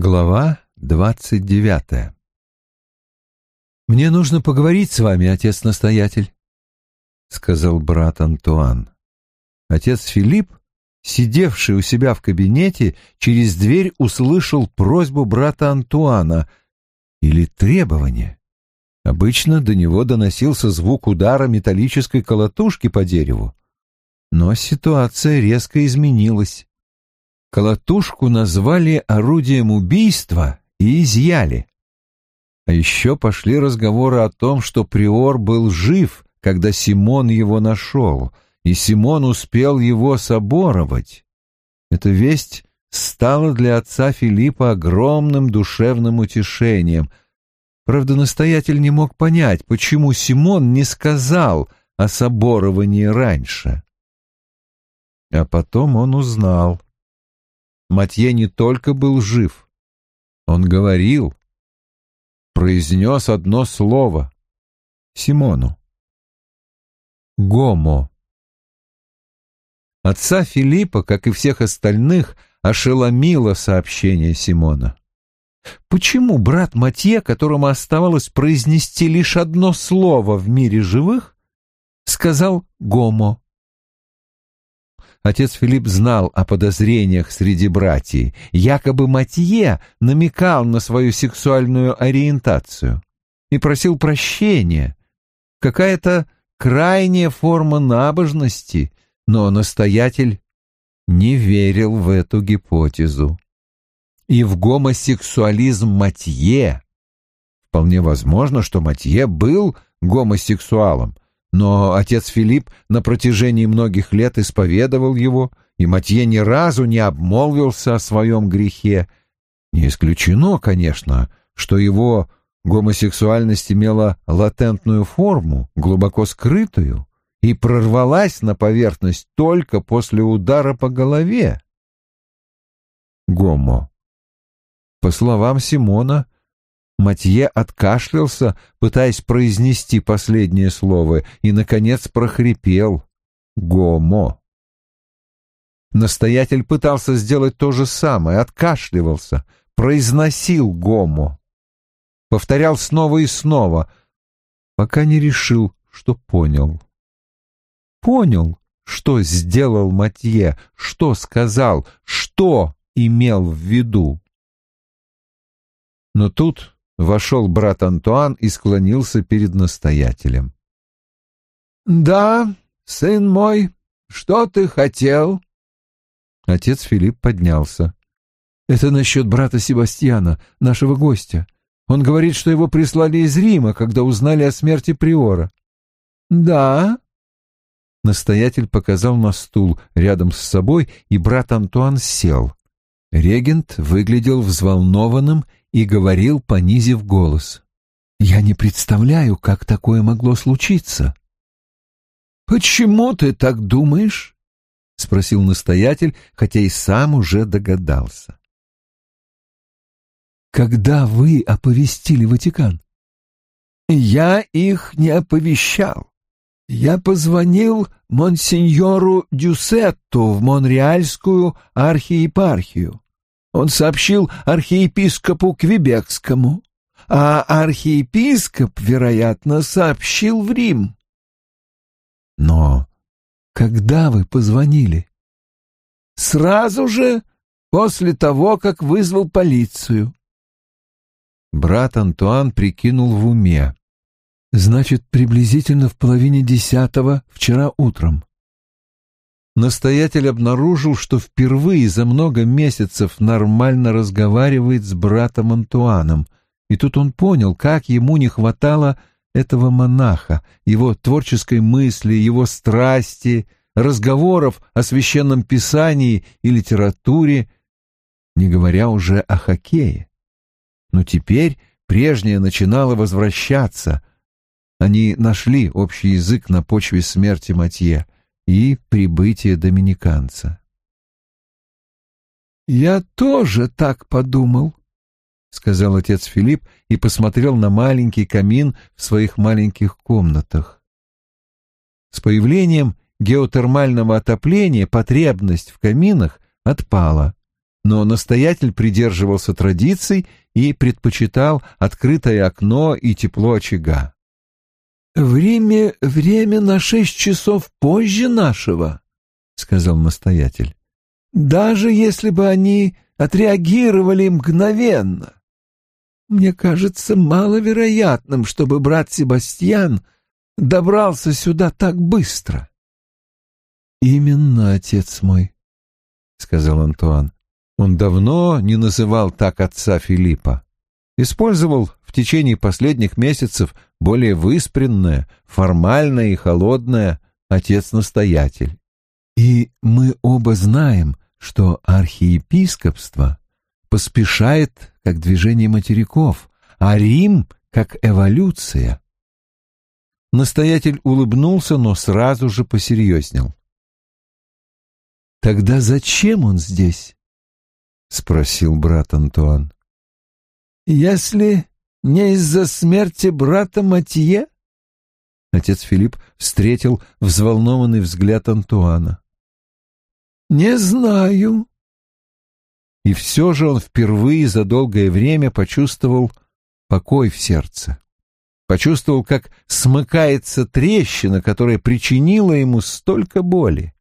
Глава двадцать девятая «Мне нужно поговорить с вами, отец-настоятель», — сказал брат Антуан. Отец Филипп, сидевший у себя в кабинете, через дверь услышал просьбу брата Антуана или требование. Обычно до него доносился звук удара металлической колотушки по дереву. Но ситуация резко изменилась. Колотушку назвали орудием убийства и изъяли. А еще пошли разговоры о том, что Приор был жив, когда Симон его нашел, и Симон успел его соборовать. Эта весть стала для отца Филиппа огромным душевным утешением. Правда, настоятель не мог понять, почему Симон не сказал о соборовании раньше. А потом он узнал — Матье не только был жив, он говорил, произнес одно слово Симону. Гомо. Отца Филиппа, как и всех остальных, ошеломило сообщение Симона. Почему брат Матье, которому оставалось произнести лишь одно слово в мире живых, сказал «гомо»? Отец Филипп знал о подозрениях среди братьев. Якобы Матье намекал на свою сексуальную ориентацию и просил прощения. Какая-то крайняя форма набожности, но настоятель не верил в эту гипотезу. И в гомосексуализм Матье вполне возможно, что Матье был гомосексуалом, но отец Филипп на протяжении многих лет исповедовал его, и Матье ни разу не обмолвился о своем грехе. Не исключено, конечно, что его гомосексуальность имела латентную форму, глубоко скрытую, и прорвалась на поверхность только после удара по голове. Гомо. По словам Симона, Матье откашлялся, пытаясь произнести последнее слово, и, наконец, прохрипел «Гомо». Настоятель пытался сделать то же самое, откашливался, произносил «Гомо». Повторял снова и снова, пока не решил, что понял. Понял, что сделал Матье, что сказал, что имел в виду. Но тут Вошел брат Антуан и склонился перед настоятелем. «Да, сын мой, что ты хотел?» Отец Филипп поднялся. «Это насчет брата Себастьяна, нашего гостя. Он говорит, что его прислали из Рима, когда узнали о смерти Приора». «Да?» Настоятель показал на стул рядом с собой, и брат Антуан сел. Регент выглядел взволнованным и говорил, понизив голос. «Я не представляю, как такое могло случиться». «Почему ты так думаешь?» — спросил настоятель, хотя и сам уже догадался. «Когда вы оповестили Ватикан?» «Я их не оповещал. Я позвонил монсеньору Дюсетту в Монреальскую архиепархию. Он сообщил архиепископу Квебекскому, а архиепископ, вероятно, сообщил в Рим. Но когда вы позвонили? Сразу же после того, как вызвал полицию. Брат Антуан прикинул в уме. Значит, приблизительно в половине десятого вчера утром. Настоятель обнаружил, что впервые за много месяцев нормально разговаривает с братом Антуаном, и тут он понял, как ему не хватало этого монаха, его творческой мысли, его страсти, разговоров о священном писании и литературе, не говоря уже о хоккее. Но теперь прежнее начинало возвращаться, они нашли общий язык на почве смерти Матье и прибытия доминиканца. «Я тоже так подумал», — сказал отец Филипп и посмотрел на маленький камин в своих маленьких комнатах. С появлением геотермального отопления потребность в каминах отпала. но настоятель придерживался традиций и предпочитал открытое окно и тепло очага. «В Риме время на шесть часов позже нашего», — сказал настоятель. «Даже если бы они отреагировали мгновенно. Мне кажется маловероятным, чтобы брат Себастьян добрался сюда так быстро». «Именно, отец мой», — сказал Антуан. Он давно не называл так отца Филиппа. Использовал в течение последних месяцев более выспренное, формальное и холодное отец-настоятель. И мы оба знаем, что архиепископство поспешает как движение материков, а Рим как эволюция. Настоятель улыбнулся, но сразу же посерьезнел. «Тогда зачем он здесь?» — спросил брат Антуан. «Если не из-за смерти брата Матье?» Отец Филипп встретил взволнованный взгляд Антуана. «Не знаю». И все же он впервые за долгое время почувствовал покой в сердце. Почувствовал, как смыкается трещина, которая причинила ему столько боли.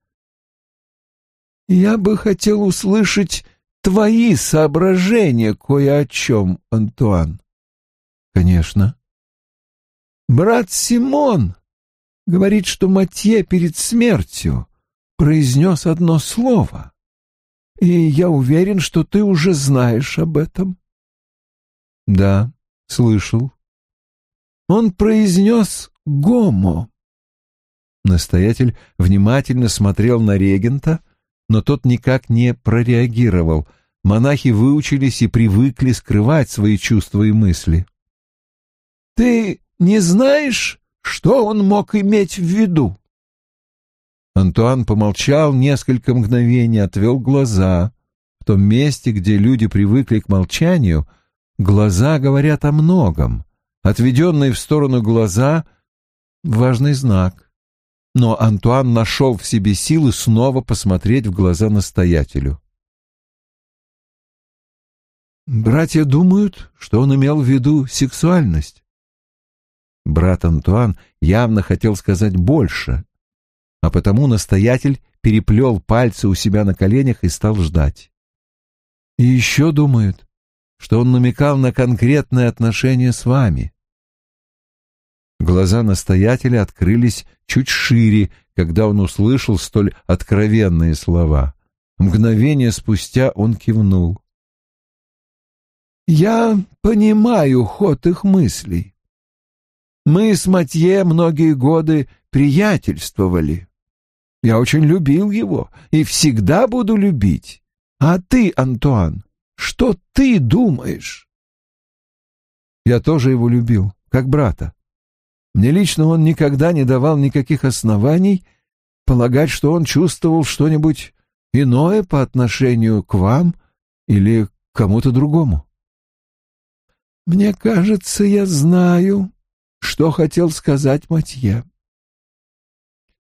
«Я бы хотел услышать твои соображения кое о чем, Антуан. Конечно. Брат Симон говорит, что Матье перед смертью произнес одно слово, и я уверен, что ты уже знаешь об этом. Да, слышал. Он произнес «гомо». Настоятель внимательно смотрел на регента, но тот никак не прореагировал, монахи выучились и привыкли скрывать свои чувства и мысли. «Ты не знаешь, что он мог иметь в виду?» Антуан помолчал несколько мгновений, отвел глаза. В том месте, где люди привыкли к молчанию, глаза говорят о многом. Отведенные в сторону глаза — важный знак. Но Антуан нашел в себе силы снова посмотреть в глаза настоятелю. Братья думают, что он имел в виду сексуальность. Брат Антуан явно хотел сказать больше, а потому настоятель переплел пальцы у себя на коленях и стал ждать. И еще думают, что он намекал на конкретное отношение с вами. Глаза настоятеля открылись чуть шире, когда он услышал столь откровенные слова. Мгновение спустя он кивнул. Я понимаю ход их мыслей. Мы с Матье многие годы приятельствовали. Я очень любил его и всегда буду любить. А ты, Антуан, что ты думаешь? Я тоже его любил, как брата. Мне лично он никогда не давал никаких оснований полагать, что он чувствовал что-нибудь иное по отношению к вам или к кому-то другому. Мне кажется, я знаю, что хотел сказать Матье.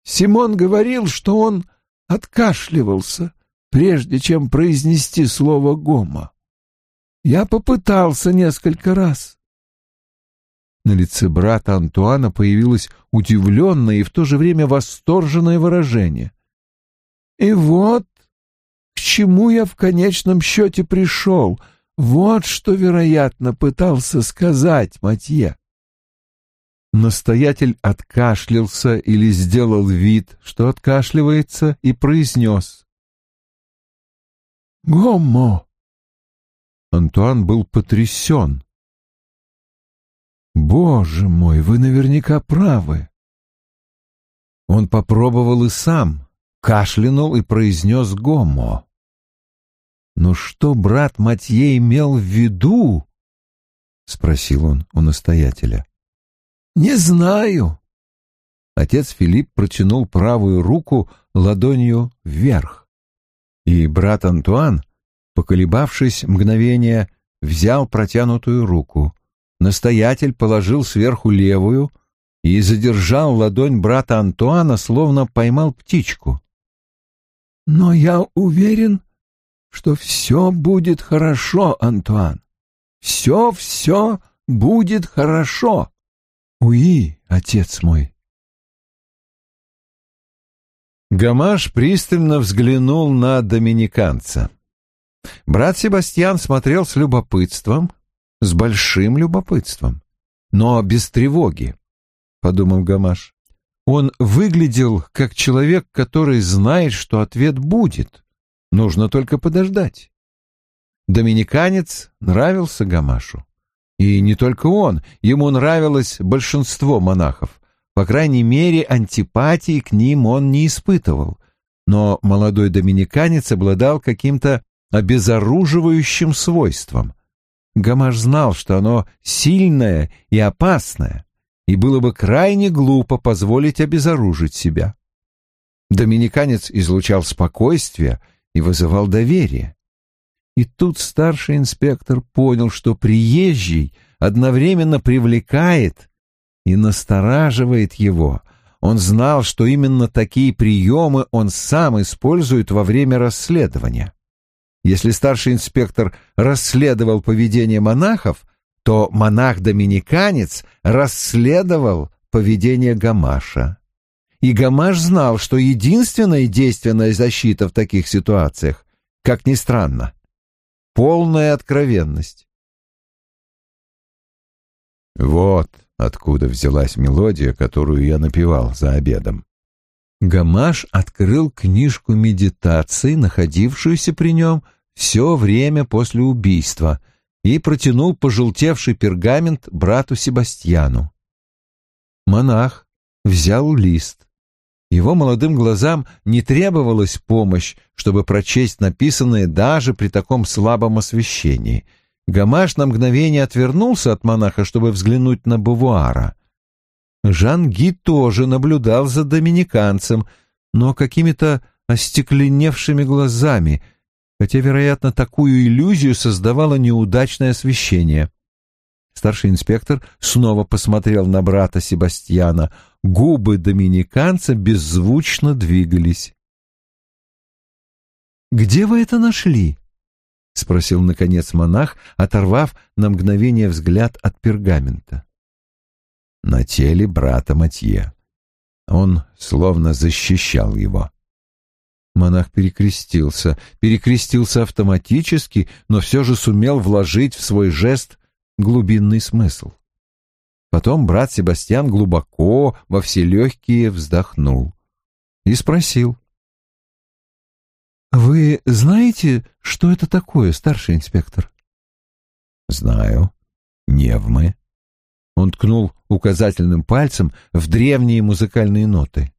Симон говорил, что он откашливался, прежде чем произнести слово «гома». Я попытался несколько раз. На лице брата Антуана появилось удивленное и в то же время восторженное выражение. И вот к чему я в конечном счете пришел — вот что, вероятно, пытался сказать Матье. Настоятель откашлялся или сделал вид, что откашливается, и произнес. «Гоммо!» Антуан был потрясен. «Боже мой, вы наверняка правы!» Он попробовал и сам, кашлянул и произнес «гоммо». «Но что брат Матье имел в виду?» — спросил он у настоятеля. «Не знаю». Отец Филипп протянул правую руку ладонью вверх, и брат Антуан, поколебавшись мгновение, взял протянутую руку. Настоятель положил сверху левую и задержал ладонь брата Антуана, словно поймал птичку. «Но я уверен, что все будет хорошо, Антуан. Все-все будет хорошо. Уи, отец мой. Гамаш пристально взглянул на доминиканца. Брат Себастьян смотрел с любопытством, с большим любопытством, но без тревоги, — подумал Гамаш. Он выглядел как человек, который знает, что ответ будет. Нужно только подождать. Доминиканец нравился Гамашу. И не только он, ему нравилось большинство монахов. По крайней мере, антипатии к ним он не испытывал. Но молодой доминиканец обладал каким-то обезоруживающим свойством. Гамаш знал, что оно сильное и опасное, и было бы крайне глупо позволить обезоружить себя. Доминиканец излучал спокойствие и вызывал доверие. И тут старший инспектор понял, что приезжий одновременно привлекает и настораживает его. Он знал, что именно такие приемы он сам использует во время расследования. Если старший инспектор расследовал поведение монахов, то монах-доминиканец расследовал поведение Гамаша. И Гамаш знал, что единственная действенная защита в таких ситуациях, как ни странно, полная откровенность. Вот откуда взялась мелодия, которую я напевал за обедом. Гамаш открыл книжку медитации, находившуюся при нем все время после убийства, и протянул пожелтевший пергамент брату Себастьяну. Монах взял лист. Его молодым глазам не требовалась помощь, чтобы прочесть написанное даже при таком слабом освещении. Гамаш на мгновение отвернулся от монаха, чтобы взглянуть на Бувуара. Жан-Ги тоже наблюдал за доминиканцем, но какими-то остекленевшими глазами, хотя, вероятно, такую иллюзию создавало неудачное освещение. Старший инспектор снова посмотрел на брата Себастьяна. Губы доминиканца беззвучно двигались. «Где вы это нашли?» — спросил, наконец, монах, оторвав на мгновение взгляд от пергамента. На теле брата Матье. Он словно защищал его. Монах перекрестился, перекрестился автоматически, но все же сумел вложить в свой жест глубинный смысл. Потом брат Себастьян глубоко, во все легкие вздохнул и спросил. «Вы знаете, что это такое, старший инспектор?» «Знаю. Невмы». Он ткнул указательным пальцем в древние музыкальные ноты.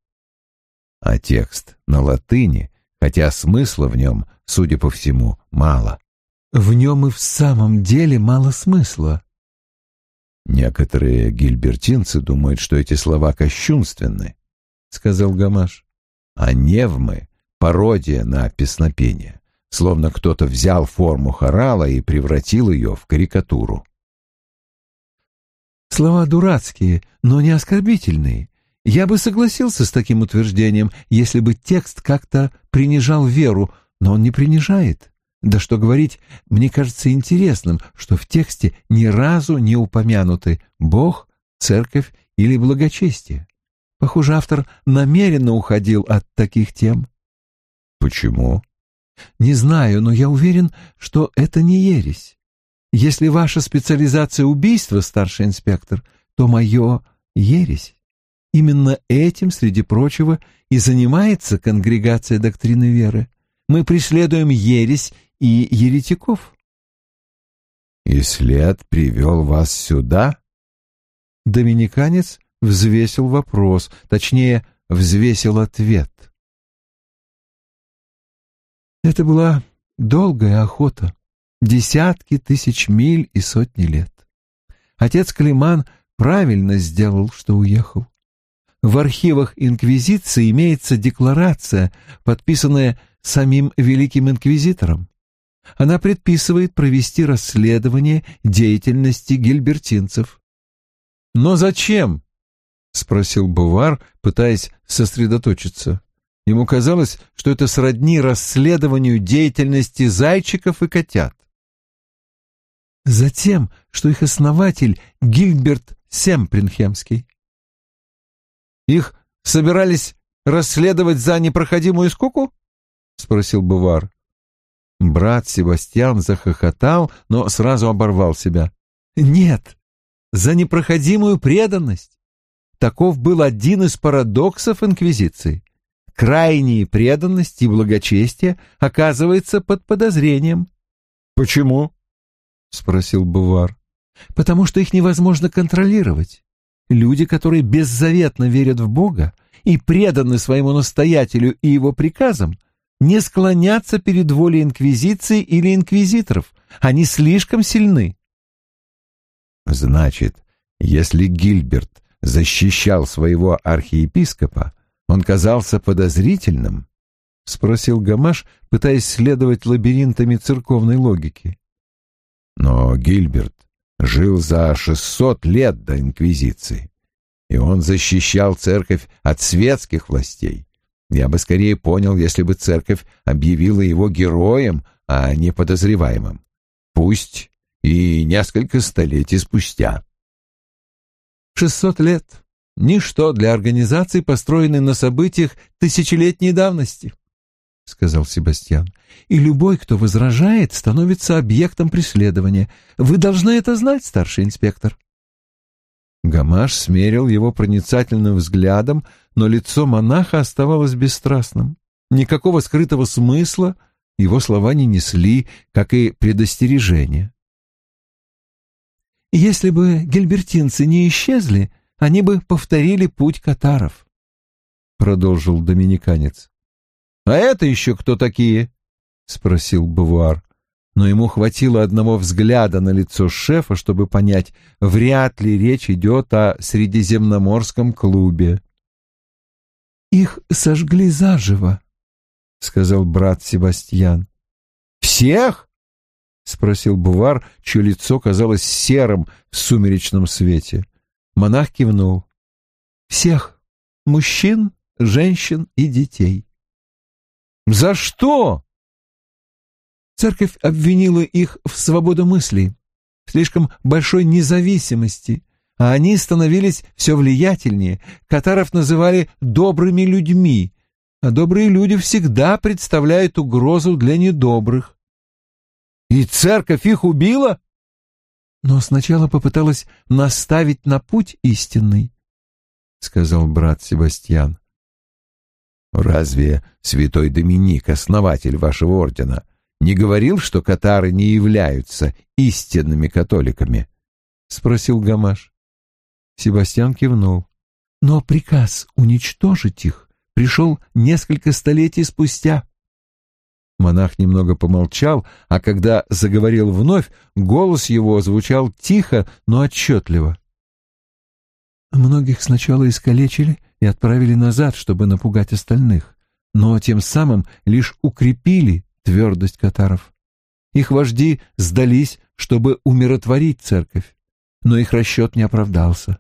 А текст на латыни, хотя смысла в нем, судя по всему, мало. В нем и в самом деле мало смысла. Некоторые гильбертинцы думают, что эти слова кощунственны, сказал Гамаш. А невмы — пародия на песнопение, словно кто-то взял форму хорала и превратил ее в карикатуру. Слова дурацкие, но не оскорбительные. Я бы согласился с таким утверждением, если бы текст как-то принижал веру, но он не принижает. Да что говорить, мне кажется интересным, что в тексте ни разу не упомянуты Бог, церковь или благочестие. Похоже, автор намеренно уходил от таких тем. Почему? Не знаю, но я уверен, что это не ересь. Если ваша специализация убийство, старший инспектор, то мое — ересь. Именно этим, среди прочего, и занимается конгрегация доктрины веры. Мы преследуем ересь и еретиков. «И след привел вас сюда?» Доминиканец взвесил вопрос, точнее, взвесил ответ. Это была долгая охота, десятки тысяч миль и сотни лет. Отец Климан правильно сделал, что уехал. В архивах Инквизиции имеется декларация, подписанная самим Великим Инквизитором. Она предписывает провести расследование деятельности гильбертинцев. «Но зачем?» — спросил Бувар, пытаясь сосредоточиться. Ему казалось, что это сродни расследованию деятельности зайчиков и котят. Затем, что их основатель Гильберт Семпринхемский. Их собирались расследовать за непроходимую скуку? — спросил Бувар. Брат Себастьян захохотал, но сразу оборвал себя. «Нет, за непроходимую преданность. Таков был один из парадоксов Инквизиции. Крайняя преданность и благочестие оказывается под подозрением». «Почему?» — спросил Бувар. «Потому что их невозможно контролировать. Люди, которые беззаветно верят в Бога и преданы своему настоятелю и его приказам, — не склоняться перед волей инквизиции или инквизиторов. Они слишком сильны. Значит, если Гильберт защищал своего архиепископа, он казался подозрительным? — спросил Гамаш, пытаясь следовать лабиринтами церковной логики. Но Гильберт жил за шестьсот лет до Инквизиции, и он защищал церковь от светских властей. Я бы скорее понял, если бы церковь объявила его героем, а не подозреваемым. Пусть и несколько столетий спустя. Шестьсот лет — ничто для организации, построенной на событиях тысячелетней давности, — сказал Себастьян. И любой, кто возражает, становится объектом преследования. Вы должны это знать, старший инспектор. Гамаш смерил его проницательным взглядом, но лицо монаха оставалось бесстрастным. Никакого скрытого смысла его слова не несли, как и предостережение. «Если бы гельбертинцы не исчезли, они бы повторили путь катаров», — продолжил доминиканец. «А это еще кто такие?» — спросил Бавуар но ему хватило одного взгляда на лицо шефа, чтобы понять, вряд ли речь идет о Средиземноморском клубе. «Их сожгли заживо», — сказал брат Себастьян. «Всех?» — спросил Бувар, чье лицо казалось серым в сумеречном свете. Монах кивнул. «Всех. Мужчин, женщин и детей». «За что?» Церковь обвинила их в свободомыслии, в слишком большой независимости, а они становились все влиятельнее. Катаров называли «добрыми людьми», а добрые люди всегда представляют угрозу для недобрых. «И церковь их убила?» «Но сначала попыталась наставить на путь истинный», — сказал брат Себастьян. «Разве святой Доминик, основатель вашего ордена, не говорил, что катары не являются истинными католиками? — спросил Гамаш. Себастьян кивнул. Но приказ уничтожить их пришел несколько столетий спустя. Монах немного помолчал, а когда заговорил вновь, голос его звучал тихо, но отчетливо. Многих сначала искалечили и отправили назад, чтобы напугать остальных, но тем самым лишь укрепили твердость катаров. Их вожди сдались, чтобы умиротворить церковь, но их расчет не оправдался.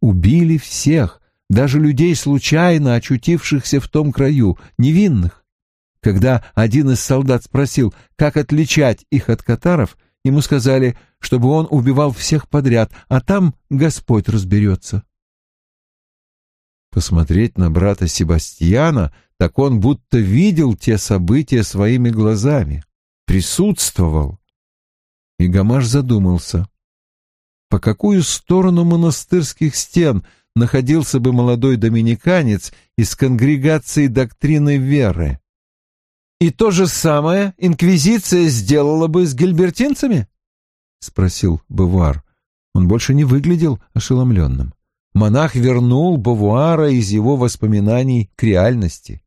Убили всех, даже людей, случайно очутившихся в том краю, невинных. Когда один из солдат спросил, как отличать их от катаров, ему сказали, чтобы он убивал всех подряд, а там Господь разберется. Посмотреть на брата Себастьяна так он будто видел те события своими глазами, присутствовал. И Гамаш задумался, по какую сторону монастырских стен находился бы молодой доминиканец из конгрегации доктрины веры. «И то же самое инквизиция сделала бы с гильбертинцами?» — спросил Бавуар. Он больше не выглядел ошеломленным. Монах вернул Бавуара из его воспоминаний к реальности.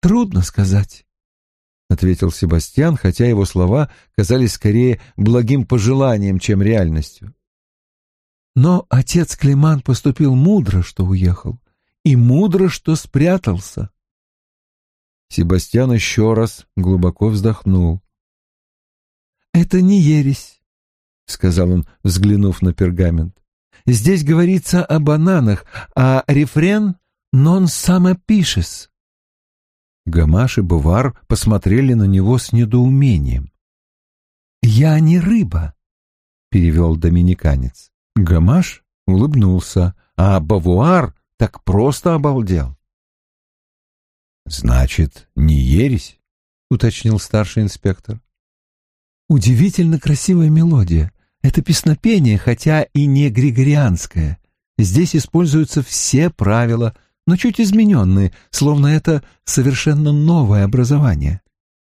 Трудно сказать, — ответил Себастьян, хотя его слова казались скорее благим пожеланием, чем реальностью. Но отец Климан поступил мудро, что уехал, и мудро, что спрятался. Себастьян еще раз глубоко вздохнул. «Это не ересь», — сказал он, взглянув на пергамент. «Здесь говорится о бананах, а рефрен «non самопишес». Гамаш и Бувар посмотрели на него с недоумением. «Я не рыба», — перевел доминиканец. Гамаш улыбнулся, а Бавуар так просто обалдел. «Значит, не ересь?» — уточнил старший инспектор. «Удивительно красивая мелодия. Это песнопение, хотя и не григорианское. Здесь используются все правила, но чуть измененные, словно это совершенно новое образование».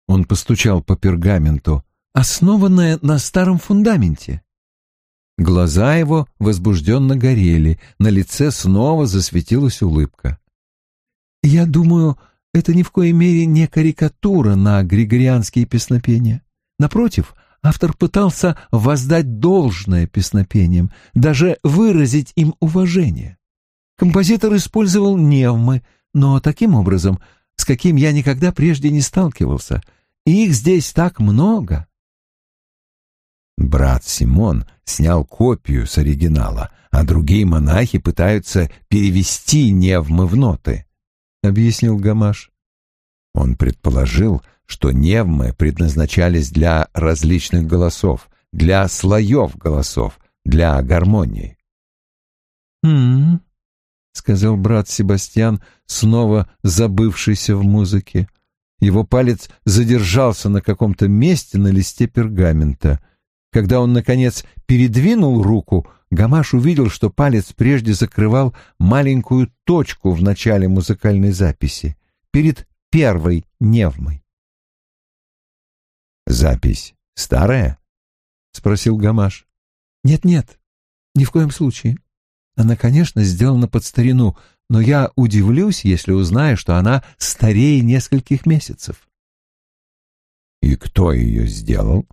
Он постучал по пергаменту, основанное на старом фундаменте. Глаза его возбужденно горели, на лице снова засветилась улыбка. «Я думаю, это ни в коей мере не карикатура на григорианские песнопения. Напротив, автор пытался воздать должное песнопениям, даже выразить им уважение. Композитор использовал невмы, но таким образом, с каким я никогда прежде не сталкивался. И их здесь так много. Брат Симон снял копию с оригинала, а другие монахи пытаются перевести невмы в ноты, — объяснил Гамаш. Он предположил, что невмы предназначались для различных голосов, для слоев голосов, для гармонии. «М-м-м», сказал брат Себастьян, снова забывшийся в музыке. Его палец задержался на каком-то месте на листе пергамента — когда он, наконец, передвинул руку, Гамаш увидел, что палец прежде закрывал маленькую точку в начале музыкальной записи, перед первой невмой. «Запись старая?» — спросил Гамаш. «Нет-нет, ни в коем случае. Она, конечно, сделана под старину, но я удивлюсь, если узнаю, что она старее нескольких месяцев». «И кто ее сделал?»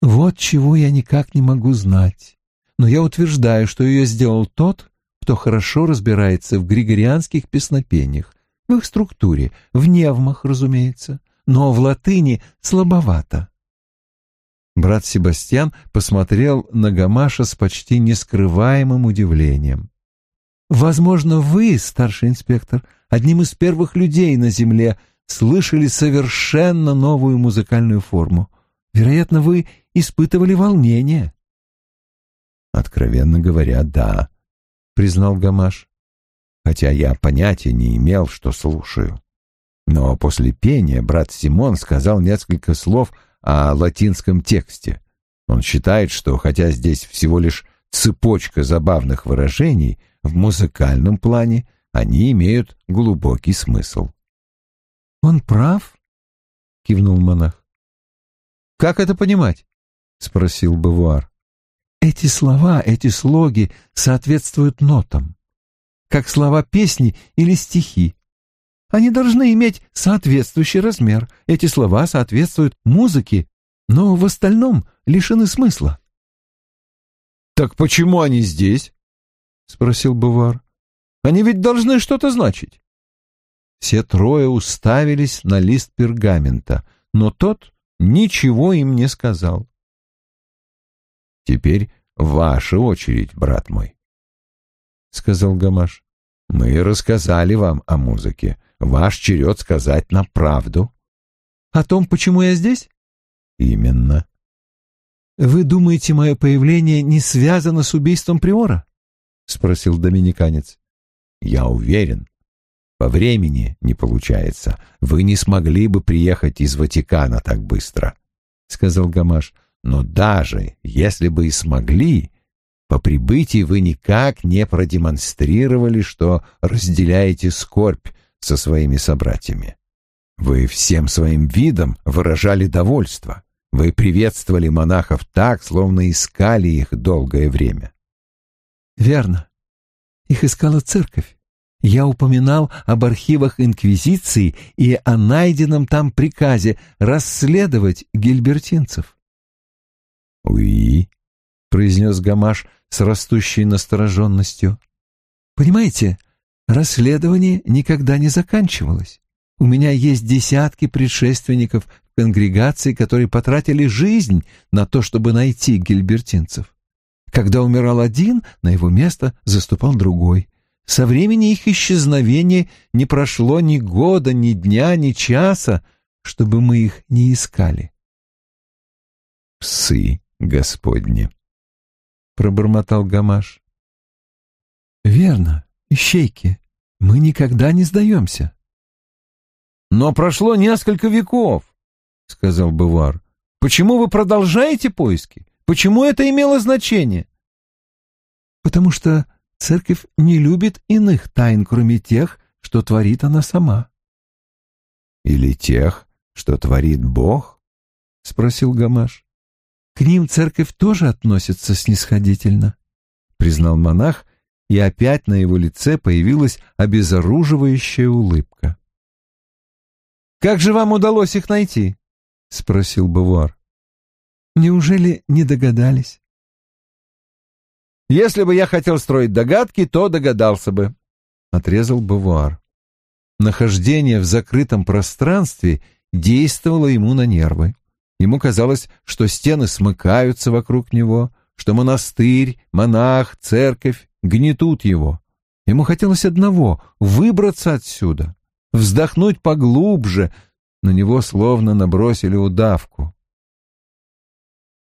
Вот чего я никак не могу знать. Но я утверждаю, что ее сделал тот, кто хорошо разбирается в григорианских песнопениях, в их структуре, в невмах, разумеется, но в латыни слабовато. Брат Себастьян посмотрел на Гамаша с почти нескрываемым удивлением. «Возможно, вы, старший инспектор, одним из первых людей на Земле слышали совершенно новую музыкальную форму. Вероятно, вы испытывали волнение. Откровенно говоря, да, признал Гамаш. Хотя я понятия не имел, что слушаю. Но после пения брат Симон сказал несколько слов о латинском тексте. Он считает, что хотя здесь всего лишь цепочка забавных выражений, в музыкальном плане они имеют глубокий смысл. «Он прав?» — кивнул монах. «Как это понимать?» — спросил Бавуар. «Эти слова, эти слоги соответствуют нотам, как слова песни или стихи. Они должны иметь соответствующий размер. Эти слова соответствуют музыке, но в остальном лишены смысла». «Так почему они здесь?» — спросил Бавуар. «Они ведь должны что-то значить». Все трое уставились на лист пергамента, но тот ничего им не сказал. Теперь ваша очередь, брат мой, — сказал Гамаш. Мы рассказали вам о музыке. Ваш черед сказать нам правду. О том, почему я здесь? Именно. Вы думаете, мое появление не связано с убийством Приора? — спросил доминиканец. Я уверен. По времени не получается. Вы не смогли бы приехать из Ватикана так быстро, — сказал Гамаш. Но даже если бы и смогли, по прибытии вы никак не продемонстрировали, что разделяете скорбь со своими собратьями. Вы всем своим видом выражали довольство. Вы приветствовали монахов так, словно искали их долгое время. Верно. Их искала церковь. Я упоминал об архивах Инквизиции и о найденном там приказе расследовать гильбертинцев. «Уи», — произнес Гамаш с растущей настороженностью. «Понимаете, расследование никогда не заканчивалось. У меня есть десятки предшественников в конгрегации, которые потратили жизнь на то, чтобы найти гильбертинцев. Когда умирал один, на его место заступал другой. Со времени их исчезновения не прошло ни года, ни дня, ни часа, чтобы мы их не искали. «Псы господни!» — пробормотал Гамаш. «Верно, ищейки, мы никогда не сдаемся». «Но прошло несколько веков», — сказал Бывар. «Почему вы продолжаете поиски? Почему это имело значение?» «Потому что церковь не любит иных тайн, кроме тех, что творит она сама». «Или тех, что творит Бог?» — спросил Гамаш. «К ним церковь тоже относится снисходительно», — признал монах, и опять на его лице появилась обезоруживающая улыбка. «Как же вам удалось их найти?» — спросил Бавуар. «Неужели не догадались?» «Если бы я хотел строить догадки, то догадался бы», — отрезал Бавуар. Нахождение в закрытом пространстве действовало ему на нервы. Ему казалось, что стены смыкаются вокруг него, что монастырь, монах, церковь гнетут его. Ему хотелось одного — выбраться отсюда, вздохнуть поглубже, на него словно набросили удавку.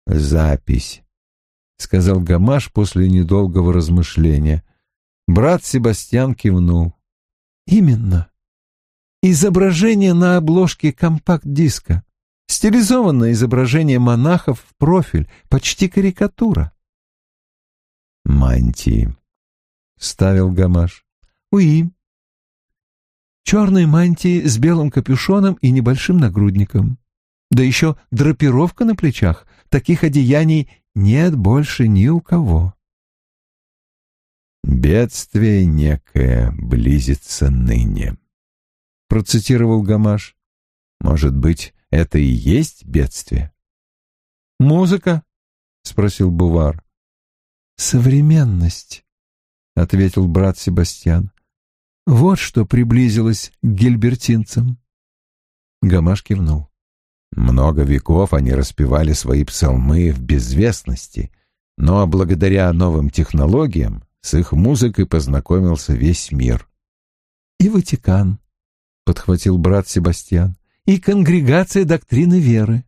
«Запись», — сказал Гамаш после недолгого размышления. Брат Себастьян кивнул. «Именно. Изображение на обложке компакт-диска. Стилизованное изображение монахов в профиль, почти карикатура». «Мантии», — ставил Гамаш. «Уи», черной мантии с белым капюшоном и небольшим нагрудником. Да еще драпировка на плечах. Таких одеяний нет больше ни у кого. «Бедствие некое близится ныне», — процитировал Гамаш. «Может быть, это и есть бедствие?» «Музыка?» — спросил Бувар. «Современность», — ответил брат Себастьян. Вот что приблизилось к гильбертинцам. Гамаш кивнул. Много веков они распевали свои псалмы в безвестности, но благодаря новым технологиям с их музыкой познакомился весь мир. «И Ватикан», — подхватил брат Себастьян, — «и конгрегация доктрины веры».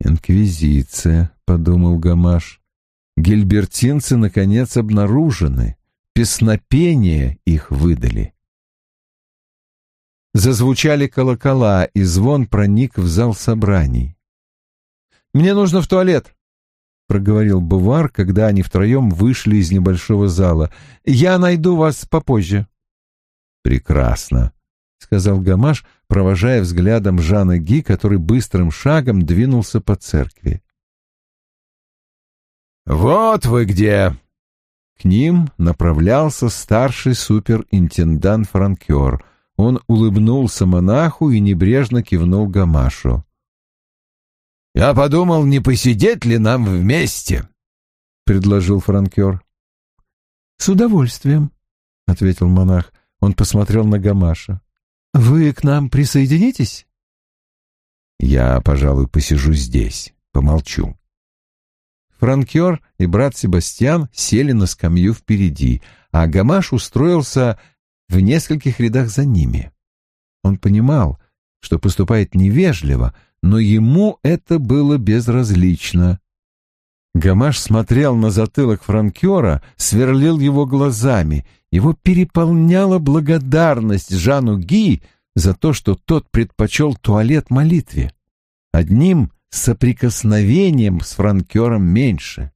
«Инквизиция», — подумал Гамаш. «Гильбертинцы, наконец, обнаружены песнопения их выдали. Зазвучали колокола, и звон проник в зал собраний. «Мне нужно в туалет», — проговорил Бувар, когда они втроем вышли из небольшого зала. «Я найду вас попозже». «Прекрасно», — сказал Гамаш, провожая взглядом Жана Ги, который быстрым шагом двинулся по церкви. «Вот вы где!» К ним направлялся старший суперинтендант Франкер. Он улыбнулся монаху и небрежно кивнул Гамашу. «Я подумал, не посидеть ли нам вместе?» — предложил Франкер. «С удовольствием», — ответил монах. Он посмотрел на Гамаша. «Вы к нам присоединитесь?» «Я, пожалуй, посижу здесь, помолчу». Франкер и брат Себастьян сели на скамью впереди, а Гамаш устроился в нескольких рядах за ними. Он понимал, что поступает невежливо, но ему это было безразлично. Гамаш смотрел на затылок франкера, сверлил его глазами. Его переполняла благодарность Жану Ги за то, что тот предпочел туалет молитве. Одним соприкосновением с франкером меньше.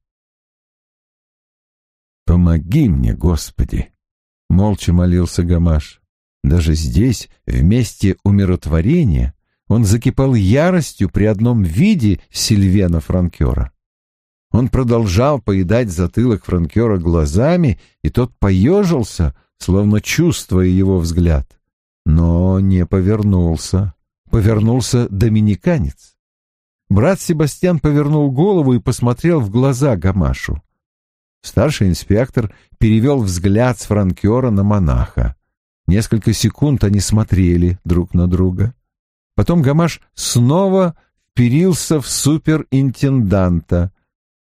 «Помоги мне, Господи!» — молча молился Гамаш. Даже здесь, в месте умиротворения, он закипал яростью при одном виде Сильвена Франкера. Он продолжал поедать затылок Франкера глазами, и тот поежился, словно чувствуя его взгляд. Но не повернулся. Повернулся доминиканец. Брат Себастьян повернул голову и посмотрел в глаза Гамашу. Старший инспектор перевел взгляд с франкера на монаха. Несколько секунд они смотрели друг на друга. Потом Гамаш снова вперился в суперинтенданта.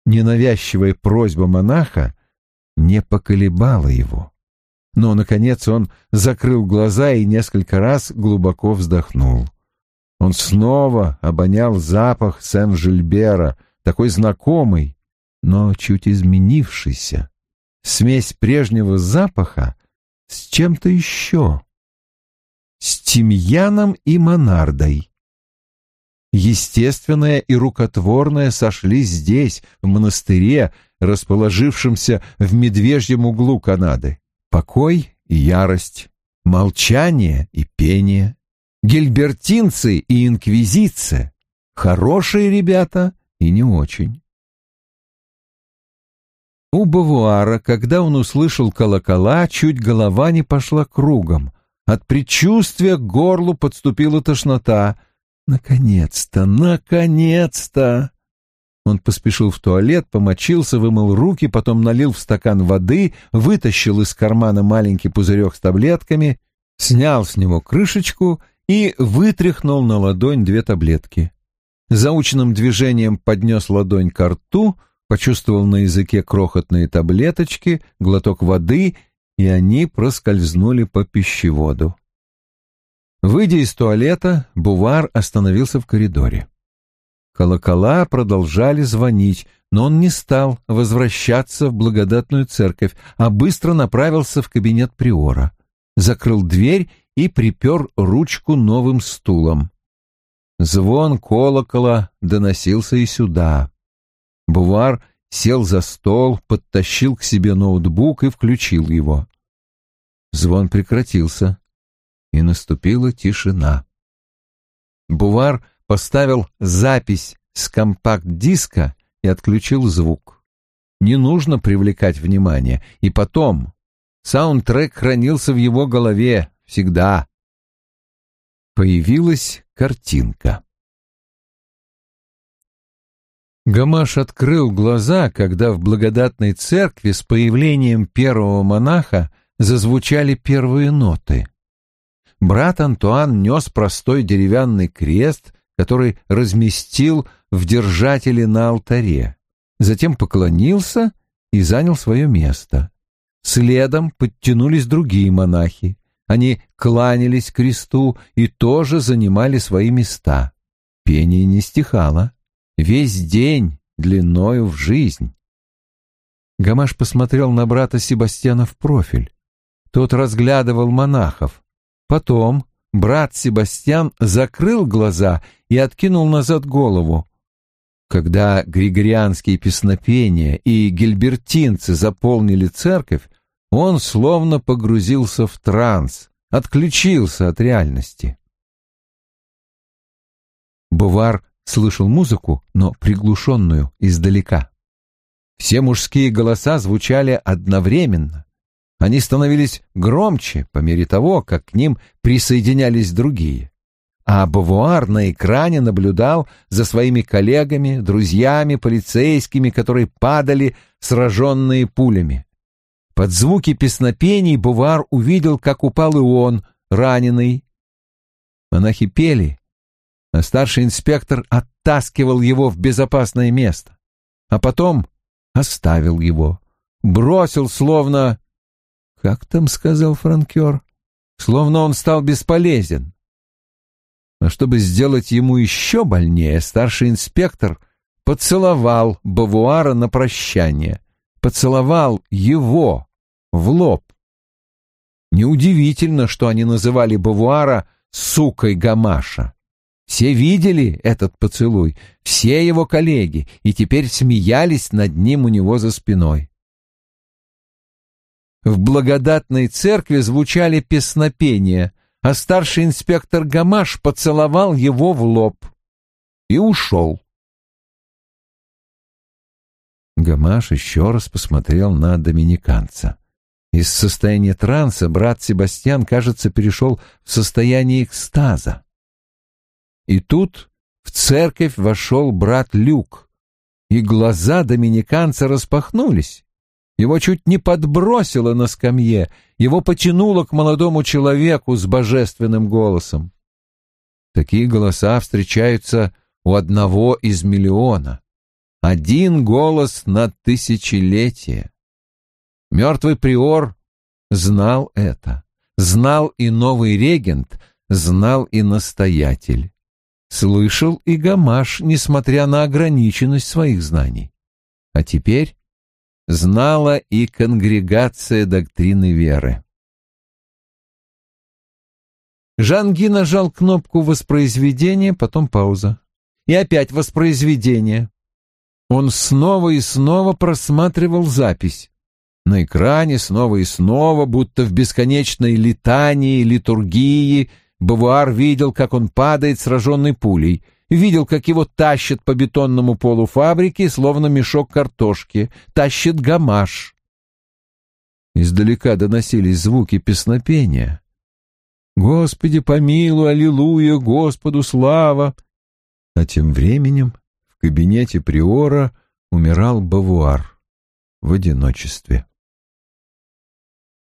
Ненавязчивая просьба монаха не поколебала его. Но, наконец, он закрыл глаза и несколько раз глубоко вздохнул. Он снова обонял запах Сен-Жильбера, такой знакомый, но чуть изменившийся. Смесь прежнего запаха с чем-то еще. С тимьяном и монардой. Естественное и рукотворное сошлись здесь, в монастыре, расположившемся в медвежьем углу Канады. Покой и ярость, молчание и пение, гильбертинцы и инквизиция. Хорошие ребята и не очень. У Бавуара, когда он услышал колокола, чуть голова не пошла кругом. От предчувствия к горлу подступила тошнота. Наконец-то, наконец-то! Он поспешил в туалет, помочился, вымыл руки, потом налил в стакан воды, вытащил из кармана маленький пузырек с таблетками, снял с него крышечку и вытряхнул на ладонь две таблетки. Заученным движением поднес ладонь к рту, почувствовал на языке крохотные таблеточки, глоток воды, и они проскользнули по пищеводу. Выйдя из туалета, Бувар остановился в коридоре. Колокола продолжали звонить, но он не стал возвращаться в благодатную церковь, а быстро направился в кабинет приора, закрыл дверь и припер ручку новым стулом. Звон колокола доносился и сюда. Бувар сел за стол, подтащил к себе ноутбук и включил его. Звон прекратился, и наступила тишина. Бувар поставил запись с компакт-диска и отключил звук. Не нужно привлекать внимание. И потом, саундтрек хранился в его голове всегда. Появилась картинка. Гамаш открыл глаза, когда в благодатной церкви с появлением первого монаха зазвучали первые ноты. Брат Антуан нес простой деревянный крест который разместил в держателе на алтаре, затем поклонился и занял свое место. Следом подтянулись другие монахи. Они кланялись кресту и тоже занимали свои места. Пение не стихало. Весь день длиною в жизнь. Гамаш посмотрел на брата Себастьяна в профиль. Тот разглядывал монахов. Потом брат Себастьян закрыл глаза и откинул назад голову. Когда григорианские песнопения и гильбертинцы заполнили церковь, он словно погрузился в транс, отключился от реальности. Бувар слышал музыку, но приглушенную, издалека. Все мужские голоса звучали одновременно. Они становились громче по мере того, как к ним присоединялись другие. А Бавуар на экране наблюдал за своими коллегами, друзьями, полицейскими, которые падали, сраженные пулями. Под звуки песнопений Бувар увидел, как упал и он, раненый. Монахи пели, а старший инспектор оттаскивал его в безопасное место, а потом оставил его, бросил словно как там сказал франкер? Словно он стал бесполезен. Но чтобы сделать ему еще больнее, старший инспектор поцеловал Бавуара на прощание. Поцеловал его в лоб. Неудивительно, что они называли Бавуара «сукой Гамаша». Все видели этот поцелуй, все его коллеги, и теперь смеялись над ним у него за спиной. В благодатной церкви звучали песнопения, а старший инспектор Гамаш поцеловал его в лоб и ушел. Гамаш еще раз посмотрел на доминиканца. Из состояния транса брат Себастьян, кажется, перешел в состояние экстаза. И тут в церковь вошел брат Люк, и глаза доминиканца распахнулись. Его чуть не подбросило на скамье, его потянуло к молодому человеку с божественным голосом. Такие голоса встречаются у одного из миллиона. Один голос на тысячелетие. Мертвый приор знал это. Знал и новый регент, знал и настоятель. Слышал и Гамаш, несмотря на ограниченность своих знаний. А теперь знала и конгрегация доктрины веры. Жанги нажал кнопку воспроизведения, потом пауза. И опять воспроизведение. Он снова и снова просматривал запись. На экране снова и снова, будто в бесконечной летании, литургии, Бавуар видел, как он падает, сраженный пулей, видел, как его тащат по бетонному полу фабрики, словно мешок картошки, тащит гамаш. Издалека доносились звуки песнопения. «Господи, помилуй, аллилуйя, Господу слава!» А тем временем кабинете приора умирал Бавуар в одиночестве.